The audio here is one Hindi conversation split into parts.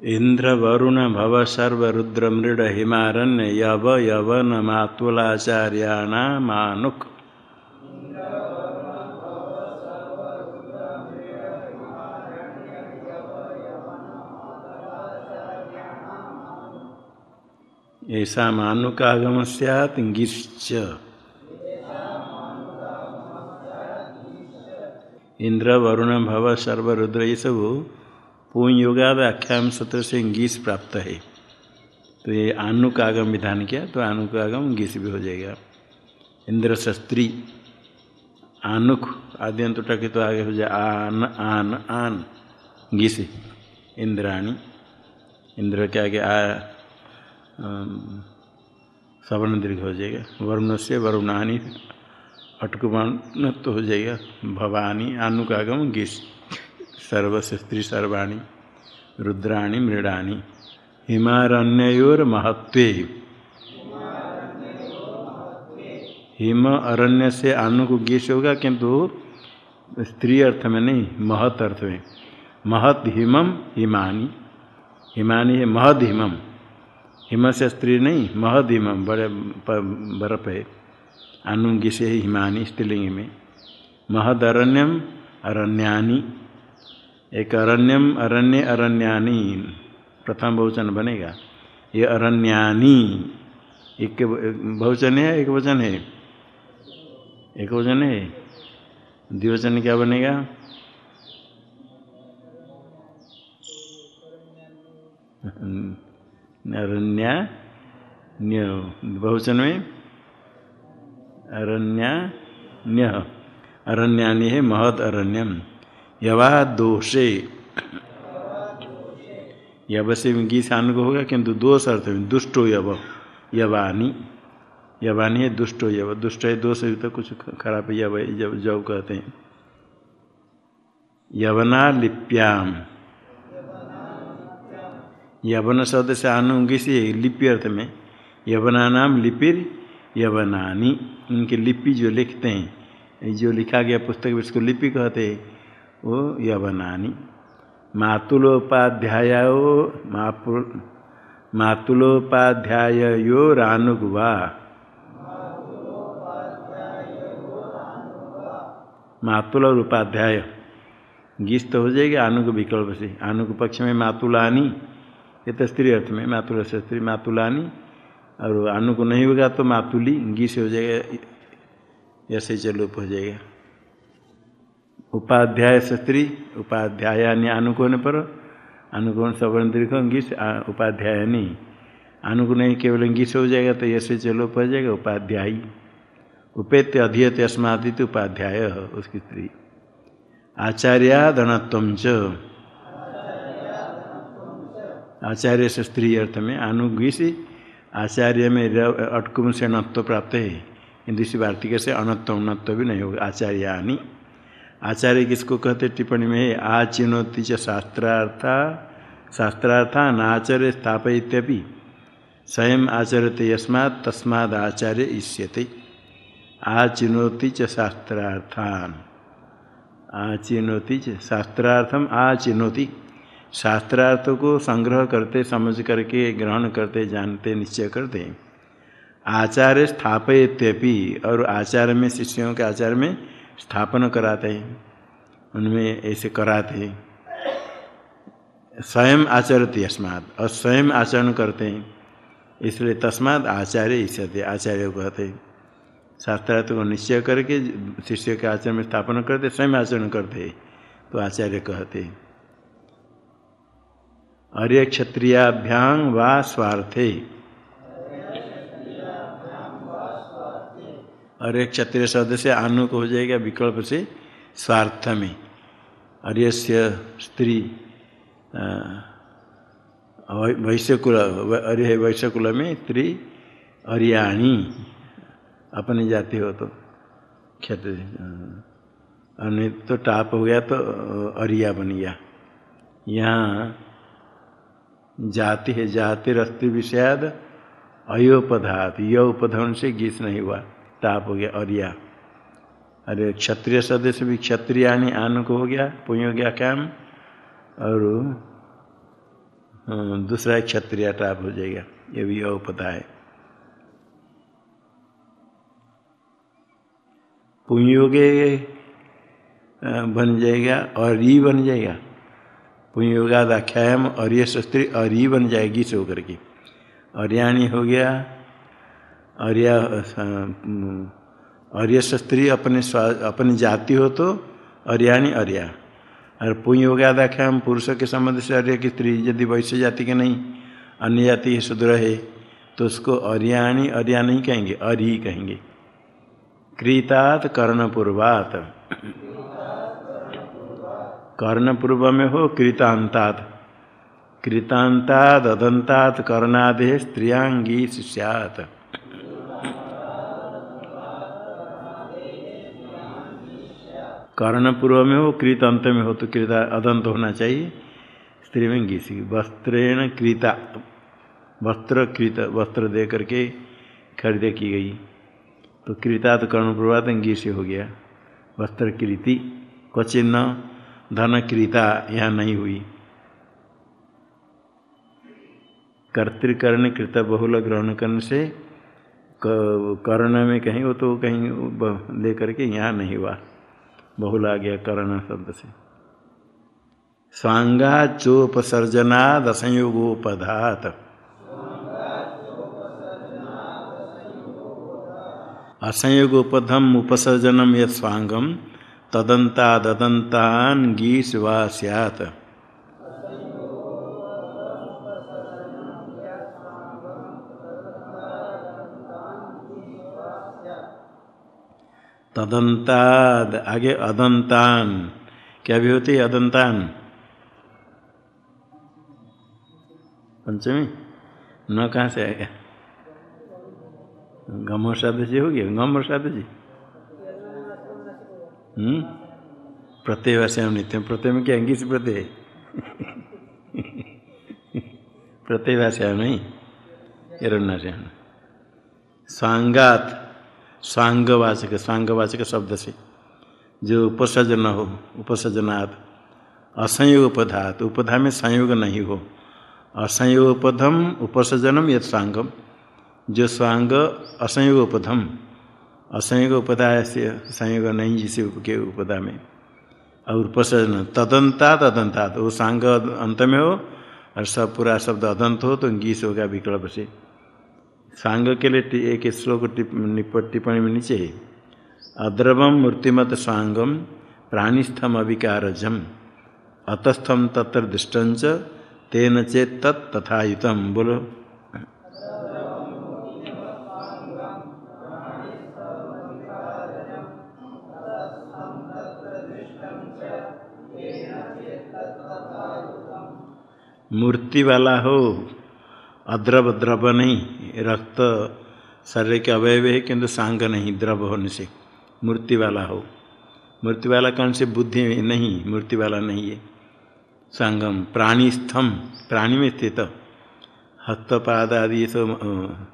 इंद्र वरुण भव सर्व रुद्र मृड हिमारण्य यव यवन मातुलाचार्याणामानुक ऐसा मानुकागम सैत गिश्च इंद्र वरुण भव सर्व रुद्र ये सब पूर्ण योगाद आख्याम सत्र से गीस प्राप्त है। तो ये आनुक आगम विधान किया तो आनुक आगम गीस भी हो जाएगा। इंद्र शस्त्री आनुक आद्यंत टके तो आगे हो जाए, आन आन आन गीस इंद्राणी। इंद्र के आगे आ सवर्ण दीर्घ हो जाएगा। वरुण से वरुणानी अटकुमान तो हो जाएगा। भवानी, आनुकागम गीस सर्वस्व स्त्री सर्वाणी रुद्राणी मृडाणी हिमारण्योर हिम अरण्य से आनु को गीस होगा किंतु स्त्री अर्थ में नहीं, महत अर्थ में महत हिमम हिमानी। हिमानी है महद हिमम हिम। से स्त्री नहीं, महद हिमम बड़े बर्फ़ है। अनुंगी से हिमानी, स्त्रीलिंग में। महद अरण्यम अरण्यानी। एक अरण्यम अरण्य अरण्यानी, प्रथम बहुवचन बनेगा। ये अरण्यानी, एक बहुवचन है, एक वचन है। एक वचन है। द्विवचन क्या बनेगा? अरण्या बहुवचन में। अरण्या अरण्यानी है, महद अरण्यम। यवा दोषे। यव से गीत को होगा किंतु दोष अर्थ में दुष्टो यव। यवानी। यवानी है दुष्टो यव। दुष्ट है, दोष तो कुछ खराब यव जब जब कहते हैं। यवना लिप्याम। यवन शब्द से आनुंगी से लिपि अर्थ में। यवना नाम लिपिर यवनानी। इनके लिपि जो लिखते हैं, जो लिखा गया पुस्तक इसको लिपि कहते हैं। वो यवनानी। मातुलोपाध्यायो मातुलोपाध्यायो रानुगुवा मातुल और उपाध्याय गीस तो हो जाएगा आनुक विकल्प से। आनुक पक्ष में मातुलानी, ये तो स्त्री अर्थ में मातुल से स्त्री मातुलानी, और आनुक नहीं होगा तो मातुली, गीस हो जाएगा, ऐसे चलोप हो जाएगा। उपाध्याय से स्त्री उपाध्यायानी अनुक होने पर अनुकूल सवर्ण दीर्घ अंगिस उपाध्यायनी। अनुक नहीं केवल अंगिस हो जाएगा तो ऐसे चलो पड़ जाएगा, उपाध्यायी। उपेत्य अधीयत अस्मादित उपाध्याय, उसकी स्त्री। आचार्यादनत्व च। आचार्य से स्त्री अर्थ में अनुगिस आचार्य में अटकुम से अनत्व प्राप्त है। हिंदू से वार्तिक से अनत्व उन्नत्व भी नहीं होगा, आचार्यानी। आचार्य किसको कहते टिप्पणी में आचिनोति च शास्त्रार्था शास्त्रार्था नाचर्य स्थापयित्यपि। स्वयं आचरते यस्मात्, तस्माद आचार्य इष्यते। आचिनोति च शास्त्रार्थान। आचिनोति च शास्त्रार्थम आचिनोति। शास्त्रार्थ को संग्रह करते, समझ करके, ग्रहण करते, जानते, निश्चय करते। आचार्य स्थापयत्यपि, और आचार्य में, शिष्यों के आचार्य में स्थापन कराते हैं, उनमें ऐसे कराते स्वयं आचरती अस्मात्, और स्वयं आचरण करते हैं। इसलिए तस्माद आचार्य इष्यते आचार्य कहते शास्त्रार्थ को निश्चय करके शिष्य के आचरण में स्थापना करते, स्वयं आचरण करते तो आचार्य कहते अर्य क्षत्रियाभ्याम व स्वार्थे। और एक क्षत्रिय शब्द से आनुक हो जाएगा विकल्प से स्वार्थ में अर्यस्य स्त्री वैश्यकुल अर्य वैश्यकुल में स्त्री अर्याणी अपनी जाति हो तो क्षत्रिय और तो टाप हो गया तो अरिया बन गया। यहाँ जाति है, जाति रस्ती विषयाद अयोपधात यो उपधन से गीत नहीं हुआ। ताप हो गया अरिया अरे, क्षत्रिय सदस्य भी क्षत्रियाणी आन को हो गया, पुण्य हो गया काम, और दूसरा क्षत्रिय टाप हो जाएगा, ये भी और पता है। पुंयोगे बन जाएगा और ई बन जाएगा। पुंयोगाद आख्यायम और ये शस्त्री और ई बन जाएगी से होकर के। अर्याणी हो गया अर्या अर्य स्त्री अपने अपनी जाति हो तो अर्याणी अर्या और पुण्य हो गया देखा हम, पुरुषों के संबंध से अर्य की स्त्री यदि वैश्य जाति के नहीं, अन्य जाति शुद्र है तो उसको अर्याणी अर्या नहीं कहेंगे अरि कहेंगे। क्रीतात कर्णपूर्वात। कर्णपूर्व में हो कृतांतात कृतांताद अदंतात कर्णादे, स्त्रियांगी सियात कर्ण पूर्व में हो कृत अंत में हो तो कृता अदंत होना चाहिए। स्त्री में घीसी वस्त्रेण कृता वस्त्र कृत वस्त्र दे करके खरीदे की गई। तो कृता तो कर्ण पूर्वात घीसी हो गया। वस्त्र कृति क्वचिन्न धन कृता यहाँ नहीं हुई। कर्तिकर्ण कृत बहुल ग्रहण करने से कर्ण में कहीं वो तो कहीं लेकर के यहाँ नहीं हुआ। बहुल आ गया करण शब्द से। स्वांगा चोपसर्जना दसंयोगोपधात असंयोगोपधम उपसर्जनम यद स्वांगम तदंता ददंतान गीस वा सैत तदंताद आगे अदंतान क्या भी होती है अदंतान पंचमी? न कहाँ से आएगा? गम साध जी हो गया गम साध जी? हम्म? प्रत्यय वैसे नित्य प्रत्यय में क्या अंगी से प्रत्यय? प्रत्यय वैसे नहीं? हिरण्य सांगात। स्वांगवाचक स्वांगवाचक शब्द से। जो उपसर्जन हो उपसर्जनात् असंयोग उपधात उपधा में संयोग नहीं हो। असंयोग उपधम उपसर्जनम यद स्वांगम जो स्वांग असंयोग उपधम असंयोग उपधा से संयोग नहीं जिसे के उपधा में। और उपसर्जन, तदंता तदंता वो सांग अंत में हो, और सब पूरा शब्द अदंत हो तो गीस होगा विकल्प से। सांग के लिए एक श्लोक टिप्पणी में नीचे है अद्रवम मूर्तिमत स्वांगम प्राणीस्थम अविकारजम अतस्थम तत्र दृष्टंच तेन चेत तत् बोलो। मूर्ति वाला हो। अद्रव द्रव नहीं, रक्त शरीर के अवयव है, किंतु सांग नहीं, द्रव होने से। मूर्ति वाला हो। मूर्ति वाला कौन से? बुद्धि नहीं मूर्ति वाला नहीं है। सांगम, प्राणी स्थम, प्राणी में स्थित। हस्तपाद आदि ये सब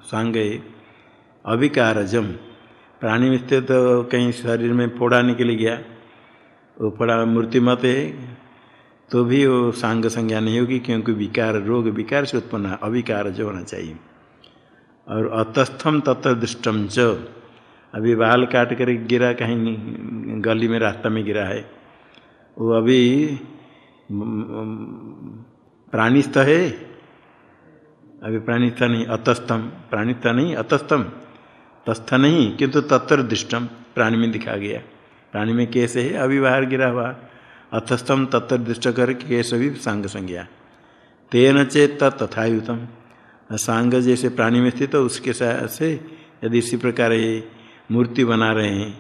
सांग अविकारजम, प्राणी में स्थित, कहीं शरीर में फोड़ाने के लिए गया। वो फोड़ा मूर्ति मत है तो भी वो सांग संज्ञा नहीं होगी, क्योंकि विकार, रोग विकार से उत्पन्न है, अविकार जो होना चाहिए। और अतस्थम तत्व दृष्टम च। अभी बाल काट कर गिरा, कहीं गली में, रास्ता में गिरा है, वो अभी प्राणीस्थ है। अभी प्राणीस्थ नहीं, अतस्थम, प्राणीस्थ नहीं, अतस्थम, तस्थ नहीं, किंतु तत्व दृष्टम प्राणी में दिखा गया। प्राणी में कैसे है? अभी बाहर गिरा हुआ। अथस्थम तत्व दृष्ट करके कैसे भी सांग संज्ञा तेन चेत तथायुतम। सांग जैसे प्राणी में स्थित, उसके से यदि इसी प्रकार ये मूर्ति बना रहे हैं,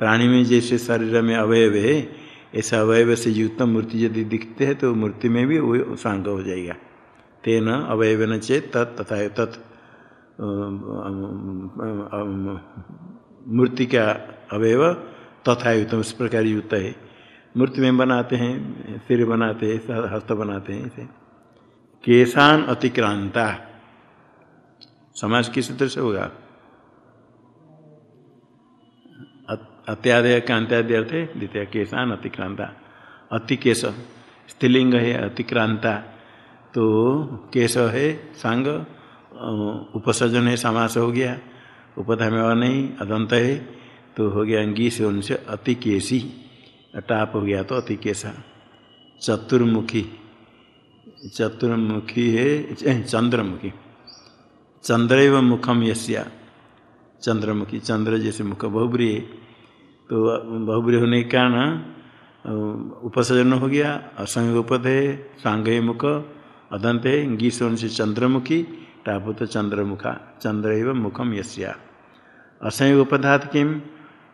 प्राणी में जैसे शरीर में अवयव है, ऐसा अवयव से युक्त मूर्ति यदि दिखते हैं तो मूर्ति में भी वो सांग हो जाएगा। तेन अवयव न चेत तत् तथा, तत् मूर्ति का अवयव तथायुतम, इस प्रकार युक्त है। मूर्ति में बनाते हैं, सिर बनाते हैं हस्त बनाते हैं इसे। केशान अतिक्रांता। समाज किस तरह से होगा? अत्यादय का अंत्यादि अर्थ है द्वितीय केशान अतिक्रांता। अति अतिकेश, स्त्रीलिंग है अतिक्रांता। तो केश है सांग उपसर्जन है, समास हो गया। उपधा में नहीं, अदंत है तो हो गया अंगी से उनसे अति केसी टाप हो गया तो अति केसा चतुर्मुखी। चतुर्मुखी है चंद्रमुखी। चंद्र मुखम यस्या। चंद्रमुखी, चंद्र जैसे मुख बहुब्री है। तो बहुब्री होने के कारण उपसर्जन हो गया, असंग उपद है, सांग मुख, अदंत है गीस से चंद्रमुखी टापुत चंद्रमुखा चंद्र एवं मुखम यस्या। असंग उपधात किम?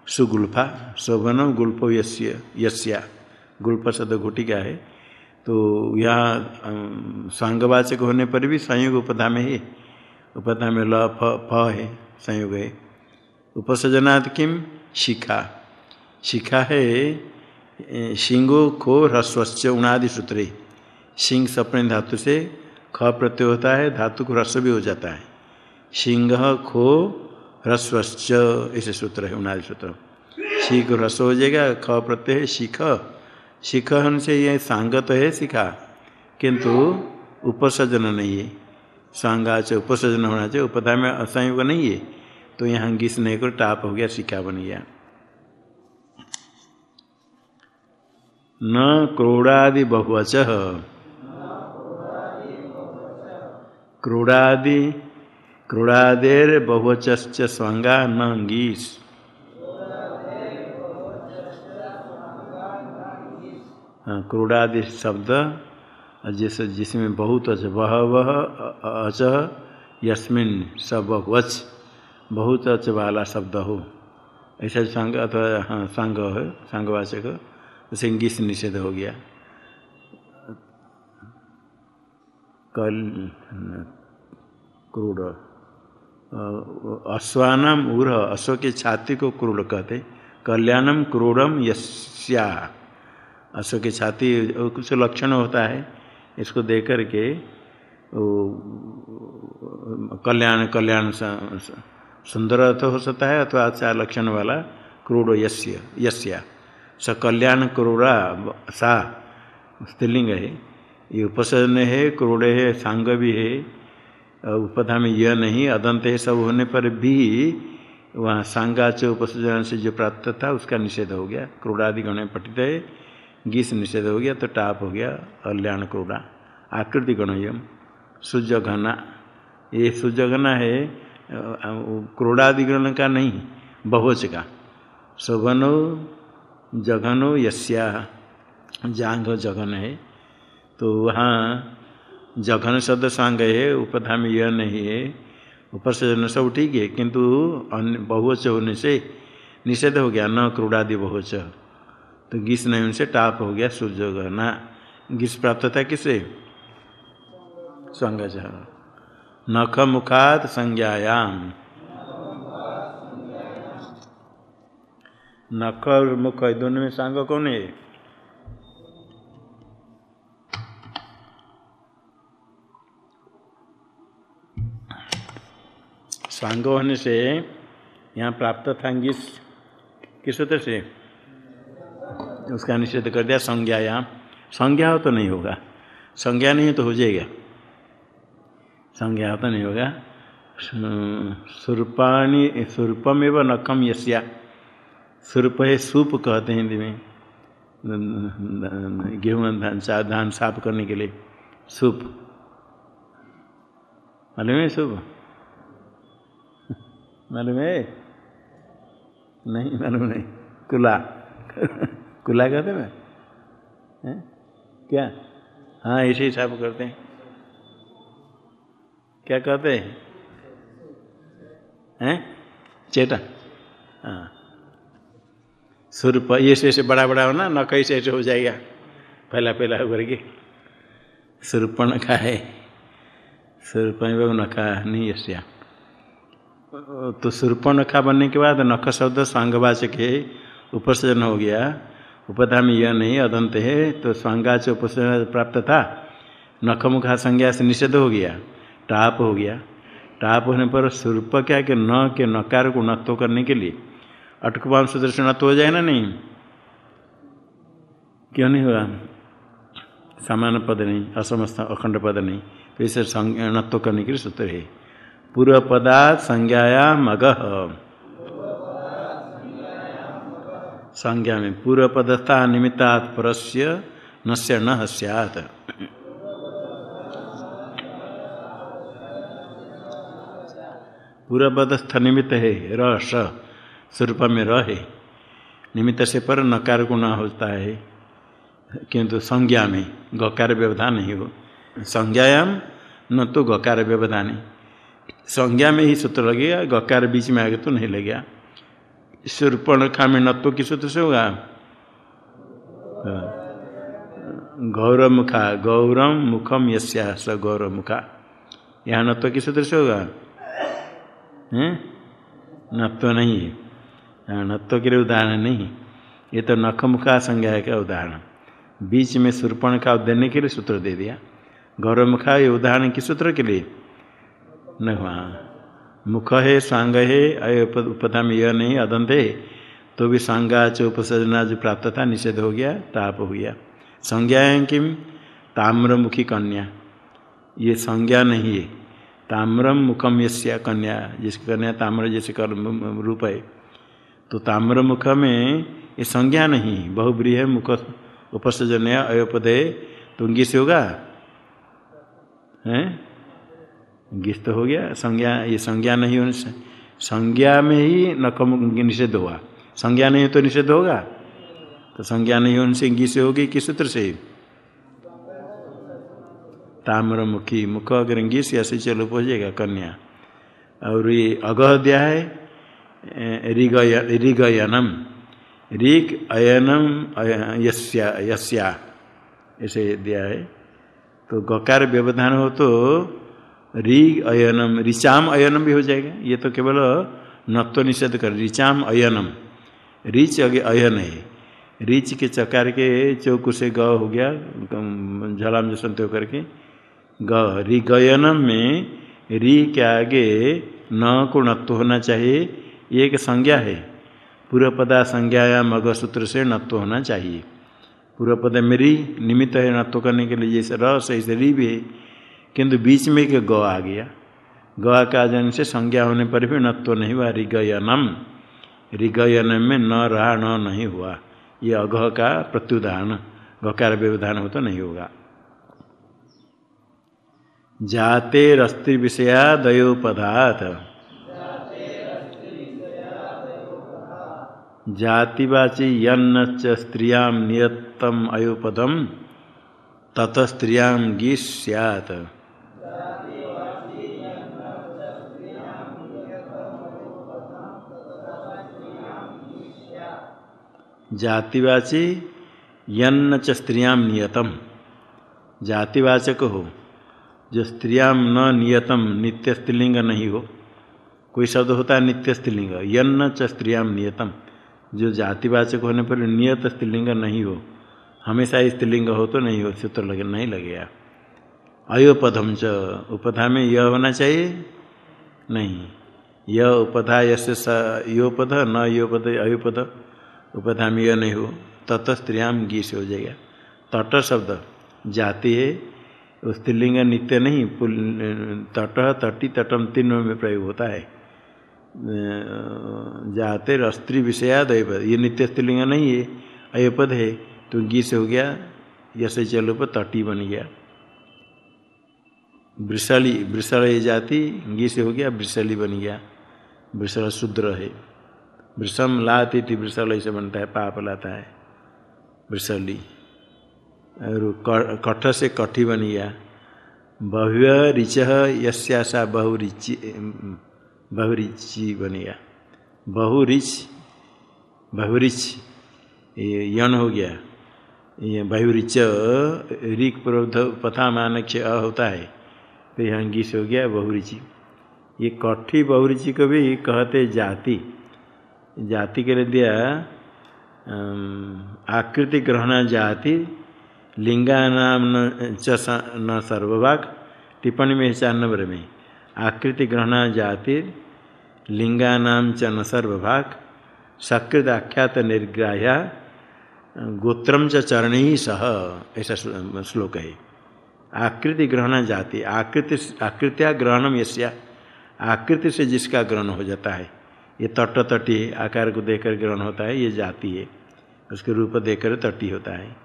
सुगुल्फा शोभन गुल्फो यस्य, यस्या। गुल्फ शब्द घुटिका है। तो यहाँ सांगवाचक होने पर भी संयोग उपधा में है, उपधा में ल, फ फ है, संयोग है। उपसर्जनात् किम? शिखा। शिखा है शिंगो खो ह्रस्वश्च उणादि सूत्र। सिंह सपने धातु से ख प्रत्यय होता है, धातु को ह्रस्व भी हो जाता है। सिंह खो ह्रस्वश्च ऐसे सूत्र है उनादि सूत्र। शीख ह्रस्व हो जाएगा, ख प्रत्यय शिख। शिख से ये सांगत है, शिखा। किंतु उपसर्जन नहीं है। सांगा सांगाच उपसर्जन होना चाहिए, उपधा में असंयोग नहीं है। तो यहाँ घिस नहीं कर टाप हो गया, शिखा बन गया। न क्रोड़ादि बहुवच। क्रोड़ादि क्रोड़ादेर बहुवच स्वांगा न गीस हाँ, क्रोड़ादि शब्द जिस जिसमें बहुत अच वह अच यस्मिन सब वच बहुत अच वाला शब्द हो। ऐसा संग अथवा हाँ संग है संगवाचक जैसे निषेध हो गया। कल क्रूड अश्वानम उर अश्व के छाती को क्रूड कहते कल्याणम क्रूडम यस्या। अश्व की छाती, कुछ लक्षण होता है, इसको देख करके कल्याण कल्याण सुंदर अर्थ हो सकता है, अथवा अच्छा लक्षण वाला क्रूड यस्य, यस्या। स कल्याण क्रूरा, सा, स्त्रीलिंग है। ये उपसर्जन है क्रूड है, सांग भी है। उपधा में यह नहीं, अदंत है सब होने पर भी वहाँ सांगाच उपसर्जन से जो प्राप्त था, उसका निषेध हो गया। क्रूडादि गण पठित है, गीस निषेध हो गया तो टाप हो गया कल्याण क्रोड़ा आकृति गणयम सूर्य घना ये सूर्य घना है क्रोड़ादिगण का नहीं बहुवच का शोभनो जघनो, यस्या। जांग जघन है तो वहाँ जघन शब्द सांग है उपधा में यह नहीं है। उपसर्जन सब ठीक है किंतु अन्य बहुवच होने से निषेध हो गया, न क्रूड़ादि बहुवच तो गीस नहीं, उनसे टाप हो गया सूर्य गहना। गीस प्राप्त था किसे? संगज नख मुखात संज्ञायाम। नख और मुख, दोनों में सांग कौन है? सांग होने से, यहाँ प्राप्त था किस सूत्र से? उसका निषेध कर दिया संज्ञायाम संज्ञा हो तो नहीं होगा। संज्ञा नहीं तो हो जाएगा। संज्ञा हो तो नहीं होगा। सुरपाणी सुरपम एवं नखम यस्या। सुरप है सूप कहते हैं हिंदी में। गेहूँ, धान धान साफ़ करने के लिए। सूप। मालूम है सूप? मालूम है? नहीं, मालूम नहीं। कुला। कुल्ला कहते है क्या? हाँ ऐसे हिसाब करते हैं। क्या कहते हैं? हैं? चेटा हाँ। सुरप, ये से ऐसे बड़ा बड़ा होना न कैसे ऐसे हो जाएगा। फैला पहला पहला करके सुरपण का है। सुरपण नखा नहीं ऐसा। तो सुरपण नखा बनने के बाद नख शब्द सांगवाचक है, उपसर्जन हो गया। उपधा में यह नहीं, अदंत है तो से उपसर्जन प्राप्त था। नखमुखा संज्ञा से निषेध हो गया, टाप हो गया। टाप होने पर स्वरूप क्या कि न के नकार को नत्व करने के लिए। अटकवाम सदृश नत्व हो जाए ना नहीं? क्यों नहीं हुआ? समान पद नहीं असमस्त अखंड पद नहीं। तो इसे नत्व करने के लिए सूत्र है। पूर्व पदार्थ संज्ञायाम अग संज्ञा में पूर्व पदस्था निमित्ता परस्य नश्य न हस्यात पूर्व निमित्त है र स्वरूप में र। है निमित्त से पर नकार गुण होता है। किंतु संज्ञा में गकार व्यवधान नहीं हो। संज्ञायाम न तो गकार व्यवधान संज्ञा में ही सूत्र लगेगा, गकार बीच में आगे तो नहीं लगेगा। सूर्पणखा में नत्व की सूत्र से होगा? गौरव मुखा गौरव मुखम यस्या, स गौरव मुखा यहाँ नत्व की सूत्र से होगा? नत्व नहीं है। नत्व के लिए उदाहरण नहीं। ये तो नख मुखा संज्ञा का उदाहरण? बीच में सुरपण का देने के लिए सूत्र दे दिया। गौरव मुखा ये उदाहरण किस सूत्र के लिए? न मुख है, सांग है अय उपधा में यह नहीं, अदंत है। तो भी सांगा च उपसर्जना जो प्राप्त था, निषेध हो गया, ताप हो गया। संज्ञा है किम? ताम्रमुखी कन्या। ये संज्ञा नहीं है। ताम्रम मुखम यस्या कन्या, जिसकी कन्या ताम्र जैसे कर्म रूप है। तो ताम्र मुख में ये संज्ञा नहीं बहुब्रीह मुख उपसर्जन अयोपदय तुंगी से होगा? हैं? गिस्त हो गया, संज्ञा, ये संज्ञा नहीं होने से। संज्ञा में ही नकम निषेध हुआ। संज्ञा नहीं तो निषेध होगा? तो संज्ञा नहीं होने से गी से होगी किस सूत्र से? ताम्र मुखी, अगर गी से ऐसे चलो पहुँचेगा कन्या। और ये अगह दिया है ऋगयनम। ऋग अयनम यस्या यस्या, ऐसे दिया है। तो गकार व्यवधान हो तो री अयनम, ऋचाम अयनम भी हो जाएगा। ये तो केवल नत्व निषेध कर, ऋचाम अयनम। रीच अगे अयन है। रीच के चकार के चौकु से ग हो गया झलाम जो संत करके। ग, ऋगयनम में री के आगे न को नत्व होना चाहिए, ये एक संज्ञा है। पूर्व पदा संज्ञा या मग सूत्र से नत्व होना चाहिए। पूर्व पद मेरी निमित्त है नत्व करने के लिए, जैसे रस ऐसे री भी है। किंतु बीच में एक ग आ गया। ग का जन से संज्ञा होने पर भी नत्व नहीं हुआ, ऋगयनम। ऋगयनम में न रहा, न नहीं हुआ। ये अघ का प्रत्युदान गकार व्यवधान हो तो नहीं होगा। जाते रस्ति विषया दयोपदार्थ जातिवाची यन्न च स्त्रियाँ नियतम अयोपदम तत स्त्रियाँ गी सैत जातिवाची यन्न च स्त्रियाँ नियतम। जातिवाचक हो, जो स्त्रियाँ न नियतम, नित्य स्त्रीलिंग नहीं हो। कोई शब्द होता है नित्य स्त्रीलिंग। यन्न च स्त्रियाँ नियतम। जो जातिवाचक होने पर नियत स्त्रीलिंग नहीं हो, हमेशा स्त्रीलिंग हो तो नहीं हो, सूत्र लगे नहीं लगेगा। अयोपधम च उपधा में यह होना चाहिए? नहीं। यह उपधा यश योपध, न योपध अयोपध में यह नहीं हो। तत स्त्रियाम गी से हो जाएगा। तट शब्द, जाति है स्त्रीलिंग नित्य नहीं तट, तटी, तटम तीनों में प्रयोग होता है। जाते अस्त्री विषयाद अयपद ये नित्य स्त्रीलिंग नहीं है अयपद है तो गी से हो गया यसे चलो पर तटी बन गया। वृषली, वृषल जाति गी से हो गया, वृषली बन गया। वृषल शूद्र है। वृषम लाती थी, वृषल ऐसे बनता है, पाप लाता है। वृषली। और कठ से कठी बन गया। भव्य ऋच यस्यासा बहुरिचि बहुरिचि बन गया। बहुरिच बहुरिच ये यन हो गया। ये बहुरिच ऋक प्रोध पथा मानक्ष अ होता है। तो यहाँ गीस हो गया बहुरिचि। ये कठी बहुरिचि को भी कहते जाति। जाति के लिए दिया आकृति ग्रहण जाति लिंगा नाम न सर्वभाग, टिप्पणी में चार नंबर में, आकृति ग्रहण जाति लिंगा नाम च न सर्वभाग, सकृत आख्यात निर्ग्राह्या, गोत्रम च चरण ही सह, ऐसा श्लोक है। आकृति ग्रहण जाति, आकृति आकृत्या ग्रहणम यश्या आकृति से जिसका ग्रहण हो जाता है, ये तट तटी आकार को देखकर ग्रहण होता है, ये जाति है। उसके रूप देखकर तटी होता है।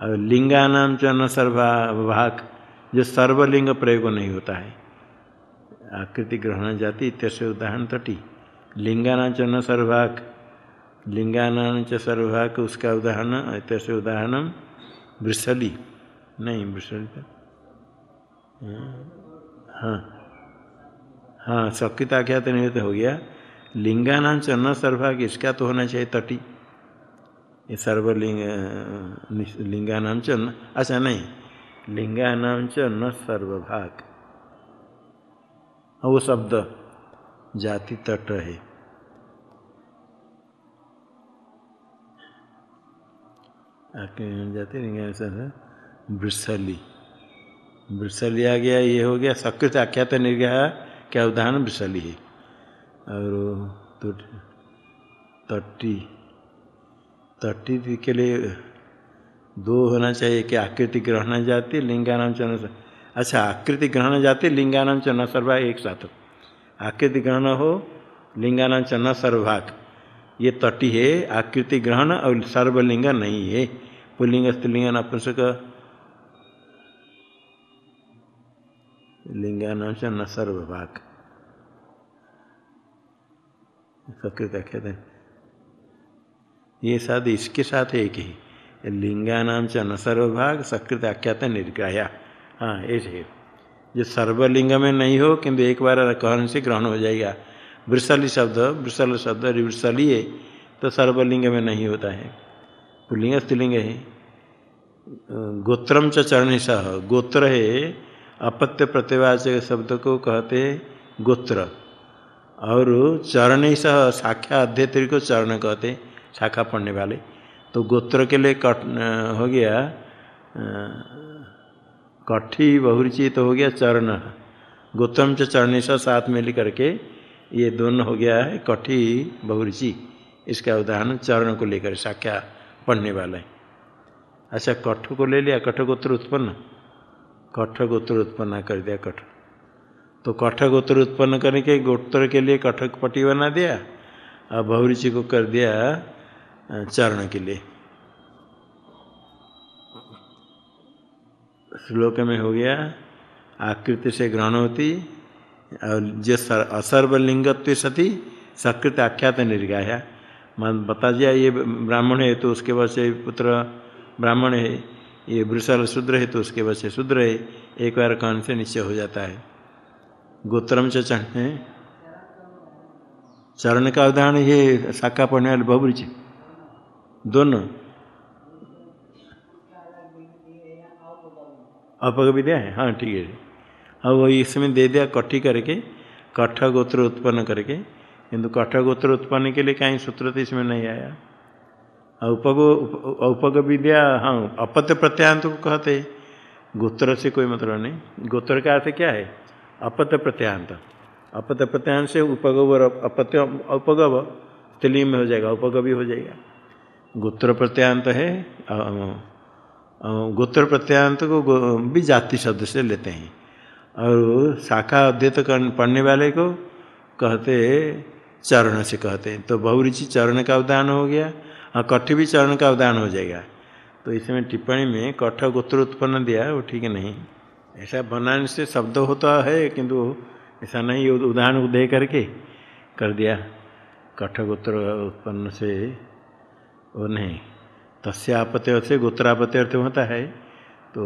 और लिंगानाम च न सर्वाभाग जो सर्वलिंग प्रयोग नहीं होता है। आकृति ग्रहण जाति इत्य उदाहरण तटी। लिंगानाम च न सर्वभाग लिंगानाम च सर्वभाग उसका उदाहरण इत्य उदाहरण वृषली। नहीं, वृषली हाँ। हाँ सकृता क्या तो नहीं हो गया? लिंगानाम च न सर्वभाग इसका तो होना चाहिए तटी। ये सर्वलिंग लिंगानाम च न अच्छा नहीं। लिंगानाम च न सर्वभाग वो शब्द, जाति तट है। जाति लिंगान वृषली। वृषली आ गया, ये हो गया सकृत आख्यात निर्गह क्या उदाहरण? वृषली है। और तट्टी तट्टी के लिए दो होना चाहिए, कि आकृति ग्रहण जाति, लिंगानाम चरण अच्छा आकृति ग्रहण जाति, लिंगानाम चरण सर्वा एक साथ आकृति ग्रहण हो, लिंगानाम चरण सर्वभाग ये तटी है, आकृति ग्रहण और सर्वलिंग नहीं है। पुलिंग स्त्रीलिंग, नपुंसक लिंगानाम चरण सर्वभाग सकृत कहते हैं? ये साथ इसके साथ एक ही लिंगानाम से न सर्वभाग सकृत आख्यात निर्ग्राह्या। हाँ ऐसे जो सर्वलिंग में नहीं हो, किंतु एक बार कहने से ग्रहण हो जाएगा, वृषली शब्द, वृषल शब्द है तो सर्वलिंग में नहीं होता है। पुलिंग स्त्रीलिंग है। गोत्रम च चरण सह, गोत्र है अपत्य प्रतिवाचक शब्द को कहते गोत्र। और चरण ही सह शाखा अध्यत्र को चरण कहते हैं शाखा पढ़ने वाले तो गोत्र के लिए कट हो गया कठी बहुरुचि तो हो गया चरण। गोत्रम से चरण सा साथ में करके ये दोनों हो गया है, कठी बहुरुचि। इसका उदाहरण चरण को लेकर शाखा पढ़ने वाला। है अच्छा कठ को ले लिया कठ गोत्र उत्पन्न। कठ गोत्र उत्पन्न कर दिया, कठ। तो कठ गोत्र उत्पन्न करने के गोत्र के लिए कठक पट्टी बना दिया और बहुरुचि को कर दिया चरण के लिए। श्लोक में हो गया, आकृति से ग्रहण होती, और जो असर्वलिंगत्व सती, सकृत आख्यात निर्गाया मन बता दिया, ये ब्राह्मण है तो उसके बाद से पुत्र ब्राह्मण है। ये वृषल शूद्र है तो उसके से शूद्र है एक बार कहन से निश्चय हो जाता है। गोत्रम से चढ़ने चरण का उदाहरण ये शाखा पढ़ने वाले बहुरुचि दोनों। अपग विद्या है? हाँ ठीक है। अब वो इसमें दे दिया कट्ठी करके कठ गोत्र उत्पन्न करके। किंतु कठ गोत्र उत्पन्न के लिए कहीं सूत्र तो इसमें नहीं आया। उपग उपग विद्या हाँ अपत्य प्रत्यांत को कहते गोत्र से कोई मतलब नहीं। गोत्र का अर्थ क्या है? अपत्य प्रत्यांत। अपत्य प्रत्यांत से उपगव अपत्य, उपगव स्त्रीलिंग में हो जाएगा उपग भी हो जाएगा। गोत्र प्रत्यांत है गोत्र प्रत्यांत को भी जाति शब्द से लेते हैं। और शाखा अध्यत पढ़ने वाले को कहते चरण से कहते हैं। तो बहुरुचि चरण का उदाहरण हो गया। और कठ भी चरण का उदाहरण हो जाएगा। तो इसमें टिप्पणी में कठ गोत्र उत्पन्न दिया, वो ठीक नहीं। ऐसा बनाने से शब्द होता है, किंतु ऐसा नहीं, उदाहरण दे करके कर दिया। कठ गोत्र उत्पन्न से वो नहीं। तस्यापत्य से गोत्रापत्य अर्थ होता है। तो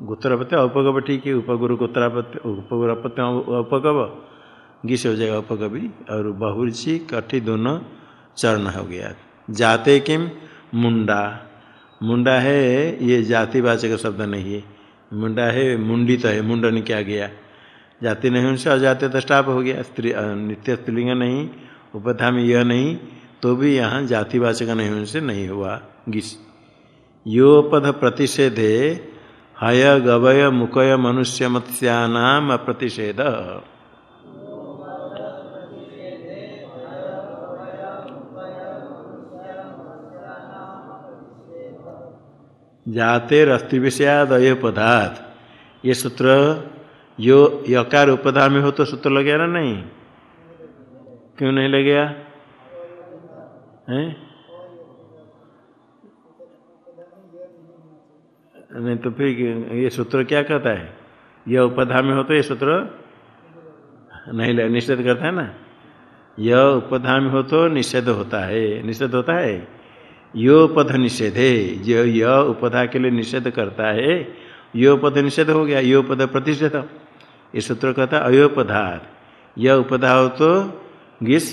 गोत्रापत्य उपगव ठीक है उपगुरु गोत्रापत्य, उपगुरपत्य उपगव गिस हो जाएगा उपगवी और बहुरुचि कठी दोनों चरण हो गया। जाते किम? मुंडा। मुंडा है, ये जातिवाचक शब्द नहीं है। मुंडा है, मुंडित है मुंडन क्या गया जाति नहीं, उनसे अजाते दष्टाप हो गया। स्त्री नित्य स्त्रीलिंग नहीं उपधा में यह नहीं तो भी यहाँ जातिवाचक नहीं होने से नहीं हुआ। गिस। योपद प्रतिषेधे, हय गवय मुकय मनुष्य मत्स्यानाम प्रतिषेध जाते रस्ति विषयाद अय पदार्थ। ये सूत्र यो यकार उपधा में हो तो सूत्र लगे ना नहीं? क्यों नहीं लगेगा है? नहीं तो फिर ये सूत्र क्या कहता है? यह उपधा में हो तो ये सूत्र नहीं निषेध करता है ना? यह उपधा में हो तो निषेध होता है। निषेध होता है? यो पद निषेध जो यह उपधा के लिए निषेध करता है यो पद निषेध हो गया यो पद प्रतिषेध। ये सूत्र कहता है अयोपधार। यह उपधा हो तो गिस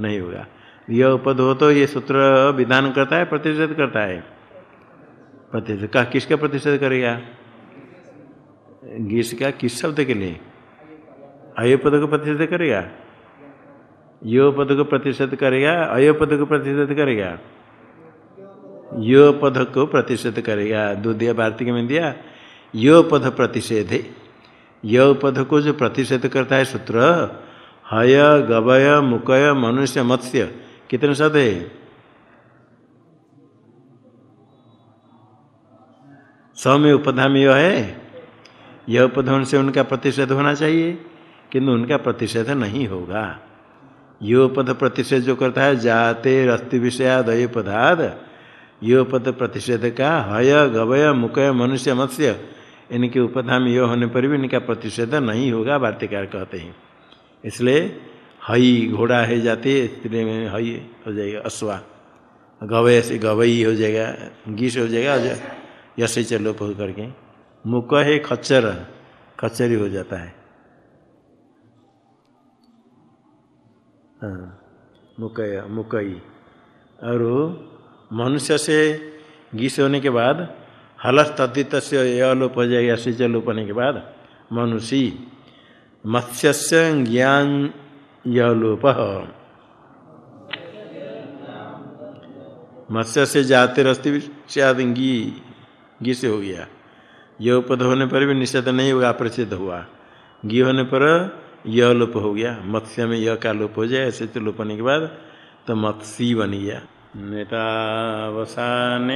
नहीं होगा। यह उपद हो तो ये सूत्र विधान करता है, प्रतिषेध करता है। प्रतिषेध का किसका प्रतिषेध करेगा? गीस का किस शब्द के लिए? अयो पद को प्रतिषेध करेगा। यो पद को प्रतिषेध करेगा अयो पद को प्रतिषेध करेगा। यो पद को प्रतिषेध करेगा। दिया भारती में दिया यो पद प्रतिषेध यो पद को जो प्रतिषेध करता है, सूत्र, हय, गवय, मुकय, मनुष्य, मत्स्य, कितने शब्द है? सौ में उपधा में यह है। यह उपधन से उनका प्रतिषेध होना चाहिए, किंतु उनका प्रतिषेध नहीं होगा। यो पद प्रतिषेध जो करता है, जाते रस्ति विषयादय पदार्थ यो पद प्रतिषेध का हय गवय मुकय मनुष्य मत्स्य। इनके उपधा में यो होने पर भी इनका प्रतिषेध नहीं होगा, वार्तिकार कहते हैं। इसलिए हई घोड़ा है जाते, स्त्री में हई हो जाएगा, अश्वा। गवय से गवई हो जाएगा, गीस हो जाएगा यश चलो हो करके। मुक है खच्चर, खच्चरी हो जाता है। हाँ मुकय मुकई और मनुष्य से गीस होने के बाद, हलस तद्दित से हो जाएगा सिंच लोप होने के बाद मनुष्य मत्स्य से ज्ञान यलोप। मत्स्य से जाते रस्ते शायद घी घी से हो गया। यह उपद होने पर भी निषेध नहीं हुआ प्रसिद्ध हुआ। घी होने पर यह लोप हो गया। मत्स्य में यह का लोप हो जाए, ऐसे तो लोप होने के बाद तो मत्स्य बन गया। नेतावसाने